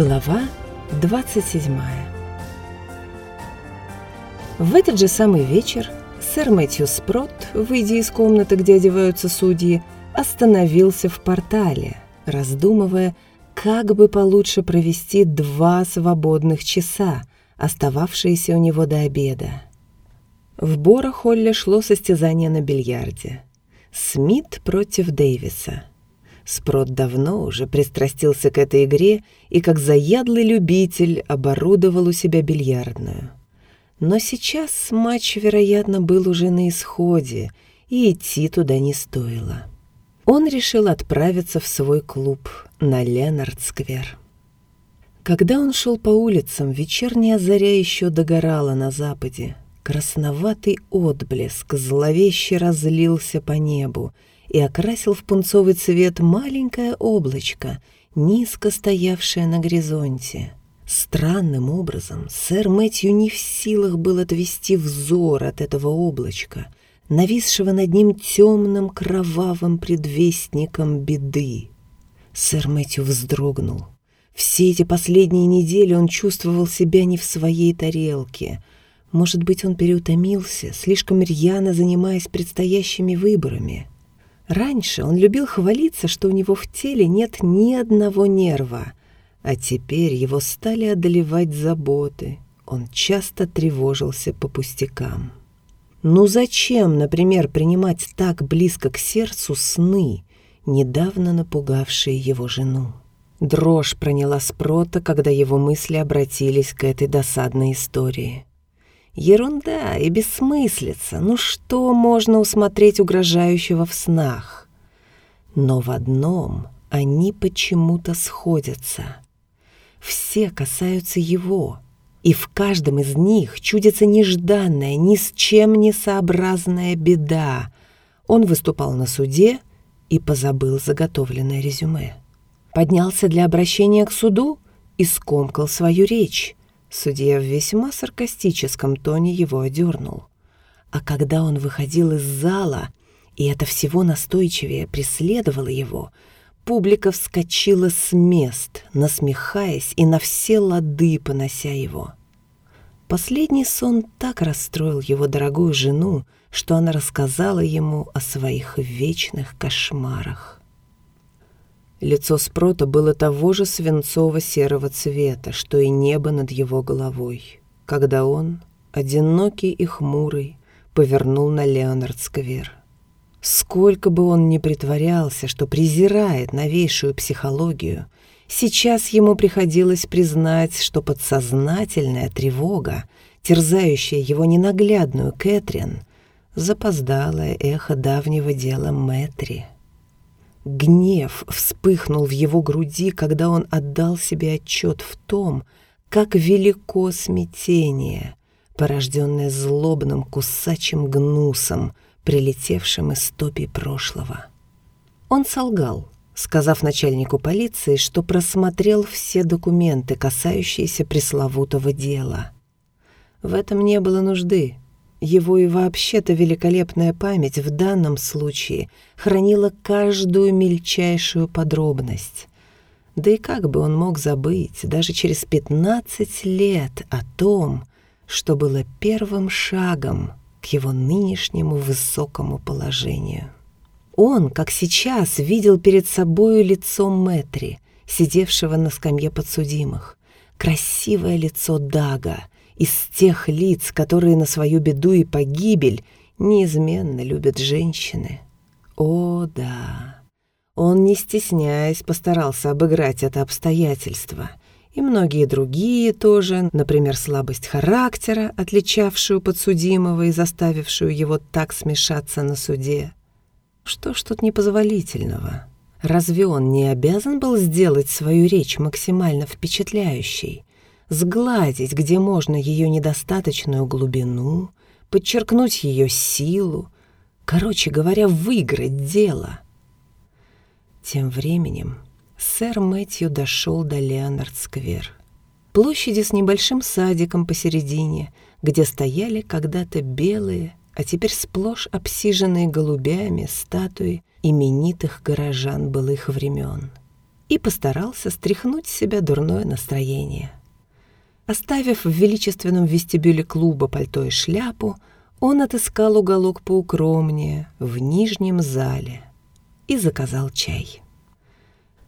Глава 27 В этот же самый вечер сэр Мэтью Спрот, выйдя из комнаты, где одеваются судьи, остановился в портале, раздумывая, как бы получше провести два свободных часа, остававшиеся у него до обеда. В Бора-Холле шло состязание на бильярде. Смит против Дэвиса – Спрот давно уже пристрастился к этой игре и как заядлый любитель оборудовал у себя бильярдную. Но сейчас матч, вероятно, был уже на исходе, и идти туда не стоило. Он решил отправиться в свой клуб на Ленард-сквер. Когда он шел по улицам, вечерняя заря еще догорала на западе. Красноватый отблеск зловеще разлился по небу, и окрасил в пунцовый цвет маленькое облачко, низко стоявшее на горизонте. Странным образом сэр Мэтью не в силах был отвести взор от этого облачка, нависшего над ним темным кровавым предвестником беды. Сэр Мэтью вздрогнул. Все эти последние недели он чувствовал себя не в своей тарелке. Может быть, он переутомился, слишком рьяно занимаясь предстоящими выборами. Раньше он любил хвалиться, что у него в теле нет ни одного нерва, а теперь его стали одолевать заботы. Он часто тревожился по пустякам. Ну зачем, например, принимать так близко к сердцу сны, недавно напугавшие его жену? Дрожь проняла Спрота, когда его мысли обратились к этой досадной истории. Ерунда и бессмыслица. Ну что можно усмотреть угрожающего в снах? Но в одном они почему-то сходятся. Все касаются его, и в каждом из них чудится нежданная, ни с чем не сообразная беда. Он выступал на суде и позабыл заготовленное резюме. Поднялся для обращения к суду и скомкал свою речь. Судья в весьма саркастическом тоне его одернул. А когда он выходил из зала, и это всего настойчивее преследовало его, публика вскочила с мест, насмехаясь и на все лады понося его. Последний сон так расстроил его дорогую жену, что она рассказала ему о своих вечных кошмарах. Лицо Спрота было того же свинцово-серого цвета, что и небо над его головой, когда он, одинокий и хмурый, повернул на Леонард-сквер. Сколько бы он ни притворялся, что презирает новейшую психологию, сейчас ему приходилось признать, что подсознательная тревога, терзающая его ненаглядную Кэтрин, запоздалое эхо давнего дела Мэтри — Гнев вспыхнул в его груди, когда он отдал себе отчет в том, как велико смятение, порожденное злобным кусачим гнусом, прилетевшим из топи прошлого. Он солгал, сказав начальнику полиции, что просмотрел все документы, касающиеся пресловутого дела. В этом не было нужды. Его и вообще-то великолепная память в данном случае хранила каждую мельчайшую подробность. Да и как бы он мог забыть даже через 15 лет о том, что было первым шагом к его нынешнему высокому положению. Он, как сейчас, видел перед собою лицо Мэтри, сидевшего на скамье подсудимых, красивое лицо Дага, из тех лиц, которые на свою беду и погибель неизменно любят женщины. О, да. Он, не стесняясь, постарался обыграть это обстоятельство. И многие другие тоже, например, слабость характера, отличавшую подсудимого и заставившую его так смешаться на суде. Что ж тут непозволительного? Разве он не обязан был сделать свою речь максимально впечатляющей? Сгладить, где можно, ее недостаточную глубину, подчеркнуть ее силу, короче говоря, выиграть дело. Тем временем сэр Мэтью дошел до Леонард-сквер, площади с небольшим садиком посередине, где стояли когда-то белые, а теперь сплошь обсиженные голубями статуи именитых горожан былых времен. и постарался стряхнуть с себя дурное настроение. Оставив в величественном вестибюле клуба пальто и шляпу, он отыскал уголок поукромнее в нижнем зале и заказал чай.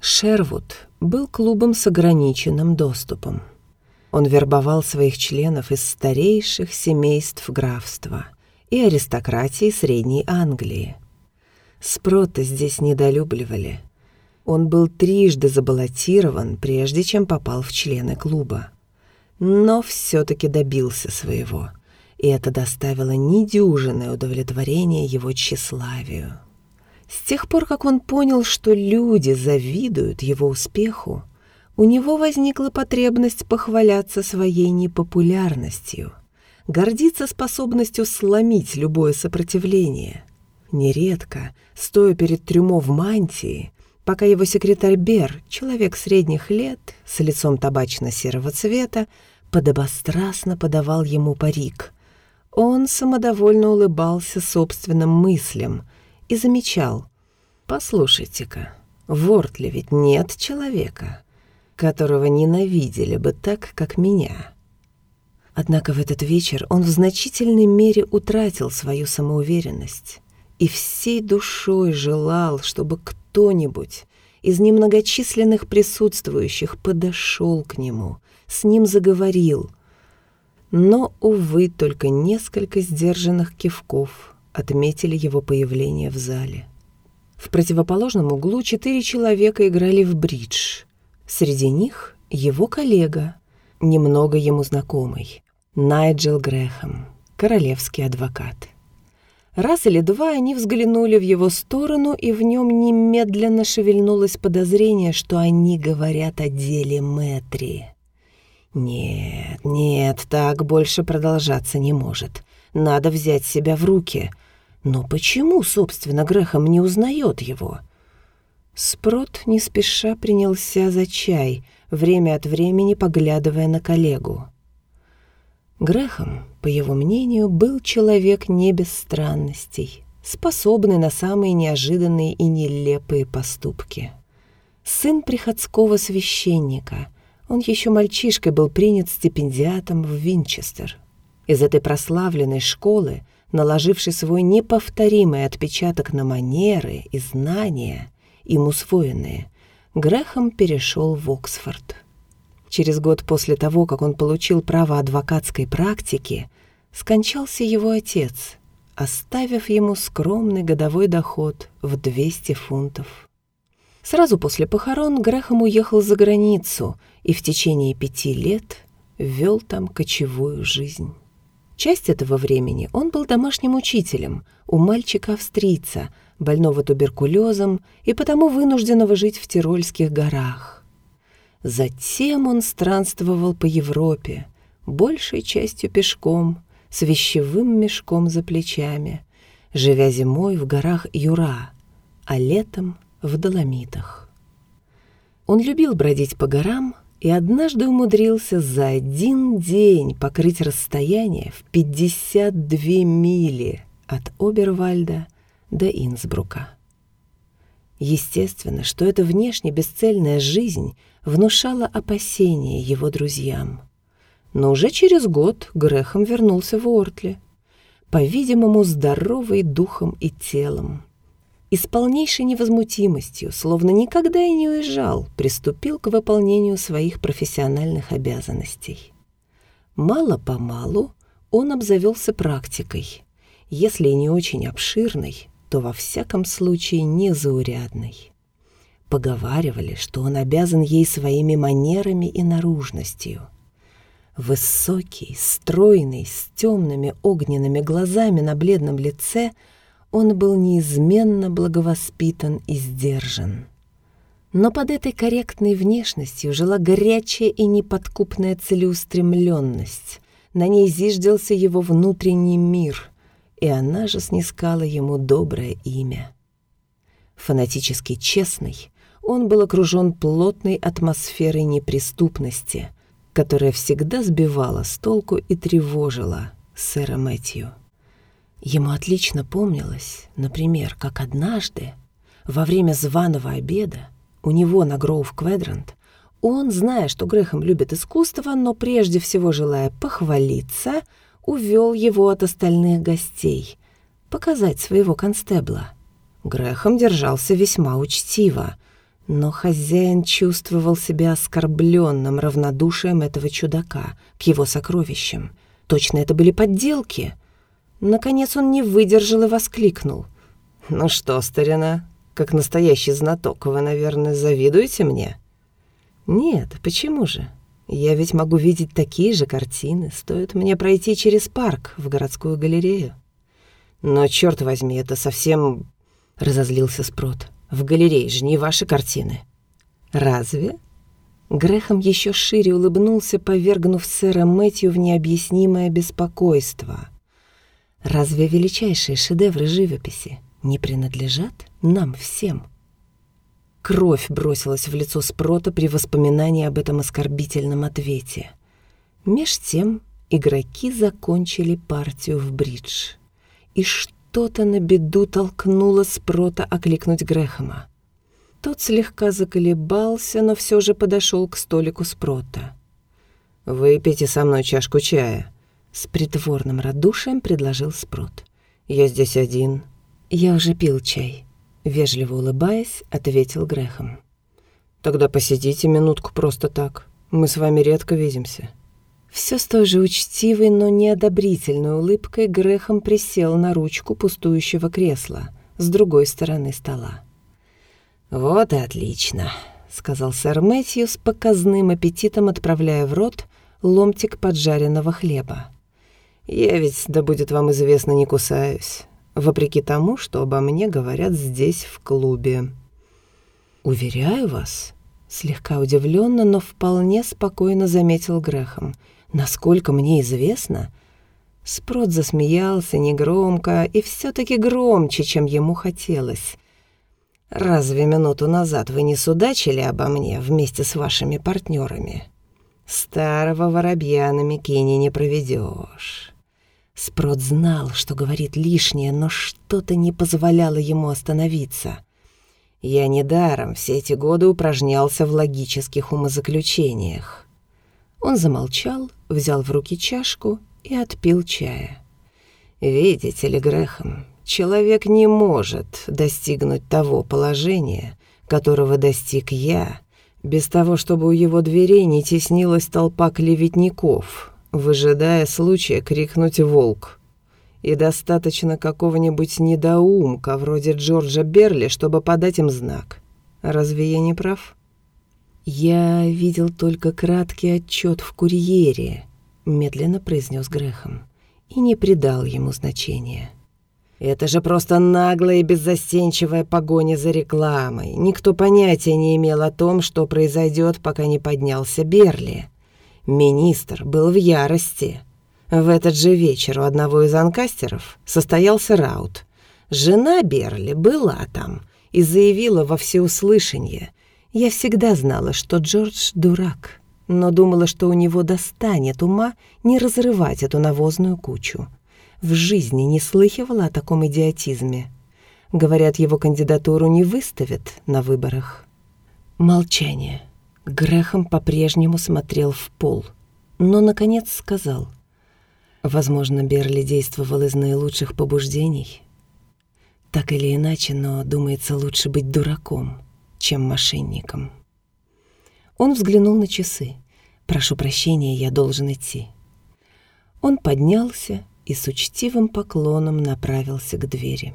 Шервуд был клубом с ограниченным доступом. Он вербовал своих членов из старейших семейств графства и аристократии Средней Англии. Спрота здесь недолюбливали. Он был трижды забаллотирован, прежде чем попал в члены клуба но все-таки добился своего, и это доставило недюжинное удовлетворение его тщеславию. С тех пор, как он понял, что люди завидуют его успеху, у него возникла потребность похваляться своей непопулярностью, гордиться способностью сломить любое сопротивление. Нередко, стоя перед трюмо в мантии, пока его секретарь Бер, человек средних лет, с лицом табачно-серого цвета, подобострастно подавал ему парик. Он самодовольно улыбался собственным мыслям и замечал. «Послушайте-ка, в Ортле ведь нет человека, которого ненавидели бы так, как меня». Однако в этот вечер он в значительной мере утратил свою самоуверенность и всей душой желал, чтобы кто-нибудь из немногочисленных присутствующих подошел к нему, с ним заговорил. Но, увы, только несколько сдержанных кивков отметили его появление в зале. В противоположном углу четыре человека играли в бридж. Среди них его коллега, немного ему знакомый, Найджел Грэхэм, королевский адвокат. Раз или два они взглянули в его сторону, и в нем немедленно шевельнулось подозрение, что они говорят о деле Мэтри. Нет, нет, так больше продолжаться не может. Надо взять себя в руки. Но почему, собственно, Грехом не узнает его? Спрот не спеша принялся за чай, время от времени поглядывая на коллегу. Грехом, по его мнению, был человек не без странностей, способный на самые неожиданные и нелепые поступки. Сын приходского священника, он еще мальчишкой был принят стипендиатом в Винчестер. Из этой прославленной школы, наложивший свой неповторимый отпечаток на манеры и знания, им усвоенные, Грехом перешел в Оксфорд. Через год после того, как он получил право адвокатской практики, скончался его отец, оставив ему скромный годовой доход в 200 фунтов. Сразу после похорон Грэхэм уехал за границу и в течение пяти лет вел там кочевую жизнь. Часть этого времени он был домашним учителем у мальчика-австрийца, больного туберкулезом и потому вынужденного жить в Тирольских горах. Затем он странствовал по Европе, большей частью пешком, с вещевым мешком за плечами, живя зимой в горах Юра, а летом в Доломитах. Он любил бродить по горам и однажды умудрился за один день покрыть расстояние в 52 мили от Обервальда до Инсбрука. Естественно, что эта внешне бесцельная жизнь внушала опасения его друзьям. Но уже через год Грехом вернулся в Ортли, по-видимому, здоровый духом и телом. И с полнейшей невозмутимостью, словно никогда и не уезжал, приступил к выполнению своих профессиональных обязанностей. Мало-помалу он обзавелся практикой, если и не очень обширной, то во всяком случае незаурядной. Поговаривали, что он обязан ей своими манерами и наружностью. Высокий, стройный, с темными огненными глазами на бледном лице, он был неизменно благовоспитан и сдержан. Но под этой корректной внешностью жила горячая и неподкупная целеустремленность. На ней зиждался его внутренний мир, и она же снискала ему доброе имя. Фанатически честный, он был окружен плотной атмосферой неприступности, которая всегда сбивала с толку и тревожила сэра Мэтью. Ему отлично помнилось, например, как однажды, во время званого обеда, у него на Гроув Квадрант, он, зная, что Грэхэм любит искусство, но прежде всего желая похвалиться, увел его от остальных гостей, показать своего констебла. Грэхэм держался весьма учтиво, но хозяин чувствовал себя оскорбленным равнодушием этого чудака к его сокровищам. Точно это были подделки. Наконец он не выдержал и воскликнул. «Ну что, старина, как настоящий знаток, вы, наверное, завидуете мне?» «Нет, почему же? Я ведь могу видеть такие же картины, стоит мне пройти через парк в городскую галерею». «Но, черт возьми, это совсем...» — разозлился Спрот. В галерее же не ваши картины». «Разве?» Грехом еще шире улыбнулся, повергнув сэра Мэтью в необъяснимое беспокойство. «Разве величайшие шедевры живописи не принадлежат нам всем?» Кровь бросилась в лицо Спрота при воспоминании об этом оскорбительном ответе. Меж тем игроки закончили партию в бридж. И что? Что-то на беду толкнуло Спрота окликнуть Грэхэма. Тот слегка заколебался, но все же подошел к столику Спрота. «Выпейте со мной чашку чая», — с притворным радушием предложил Спрот. «Я здесь один». «Я уже пил чай», — вежливо улыбаясь, ответил Грэхэм. «Тогда посидите минутку просто так. Мы с вами редко видимся». Все с той же учтивой, но неодобрительной улыбкой Грехом присел на ручку пустующего кресла с другой стороны стола. «Вот и отлично», — сказал сэр Мэтью с показным аппетитом, отправляя в рот ломтик поджаренного хлеба. «Я ведь, да будет вам известно, не кусаюсь, вопреки тому, что обо мне говорят здесь, в клубе». «Уверяю вас», — слегка удивленно, но вполне спокойно заметил Грехом — Насколько мне известно, Спрот засмеялся негромко и все таки громче, чем ему хотелось. «Разве минуту назад вы не судачили обо мне вместе с вашими партнерами? Старого воробья на Микине не проведешь. Спрот знал, что говорит лишнее, но что-то не позволяло ему остановиться. Я недаром все эти годы упражнялся в логических умозаключениях. Он замолчал, взял в руки чашку и отпил чая. «Видите ли, Грехом, человек не может достигнуть того положения, которого достиг я, без того, чтобы у его дверей не теснилась толпа клеветников, выжидая случая крикнуть «Волк!» и достаточно какого-нибудь недоумка вроде Джорджа Берли, чтобы подать им знак. Разве я не прав?» «Я видел только краткий отчет в курьере», — медленно произнес Грехом, и не придал ему значения. «Это же просто наглая и беззастенчивая погоня за рекламой. Никто понятия не имел о том, что произойдет, пока не поднялся Берли. Министр был в ярости. В этот же вечер у одного из анкастеров состоялся раут. Жена Берли была там и заявила во всеуслышание — я всегда знала, что Джордж дурак, но думала, что у него достанет ума не разрывать эту навозную кучу. В жизни не слыхивала о таком идиотизме. Говорят, его кандидатуру не выставят на выборах. Молчание. Грехом по-прежнему смотрел в пол, но, наконец, сказал. Возможно, Берли действовал из наилучших побуждений. Так или иначе, но, думается, лучше быть дураком чем мошенником. Он взглянул на часы. «Прошу прощения, я должен идти». Он поднялся и с учтивым поклоном направился к двери.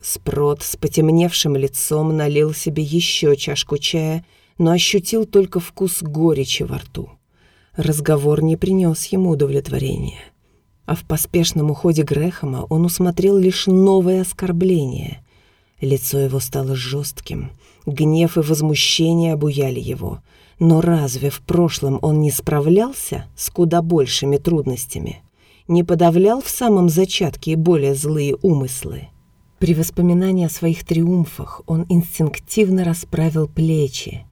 Спрот с потемневшим лицом налил себе еще чашку чая, но ощутил только вкус горечи во рту. Разговор не принес ему удовлетворения. А в поспешном уходе Грэхэма он усмотрел лишь новое оскорбление. Лицо его стало жестким, Гнев и возмущение обуяли его. Но разве в прошлом он не справлялся с куда большими трудностями? Не подавлял в самом зачатке более злые умыслы? При воспоминании о своих триумфах он инстинктивно расправил плечи.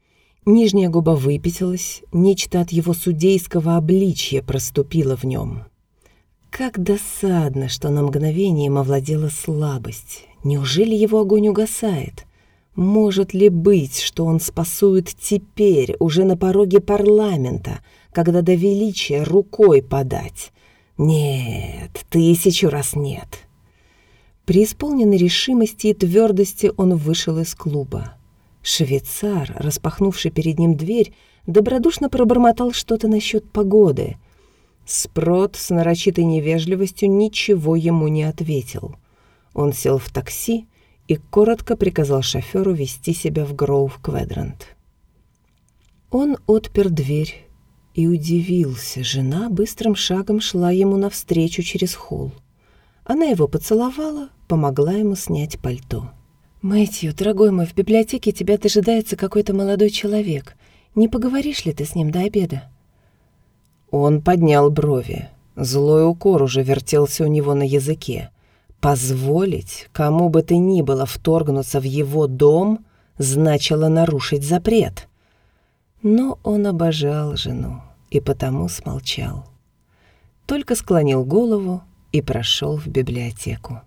Нижняя губа выпятилась, нечто от его судейского обличья проступило в нем. Как досадно, что на мгновение им овладела слабость. Неужели его огонь угасает? Может ли быть, что он спасует теперь, уже на пороге парламента, когда до величия рукой подать? Нет, тысячу раз нет. При исполненной решимости и твердости он вышел из клуба. Швейцар, распахнувший перед ним дверь, добродушно пробормотал что-то насчет погоды. Спрот с нарочитой невежливостью ничего ему не ответил. Он сел в такси и коротко приказал шоферу вести себя в Гроув Квадрант. Он отпер дверь и удивился. Жена быстрым шагом шла ему навстречу через холл. Она его поцеловала, помогла ему снять пальто. «Мэтью, дорогой мой, в библиотеке тебя дожидается какой-то молодой человек. Не поговоришь ли ты с ним до обеда?» Он поднял брови. Злой укор уже вертелся у него на языке. Позволить кому бы то ни было вторгнуться в его дом значило нарушить запрет. Но он обожал жену и потому смолчал. Только склонил голову и прошел в библиотеку.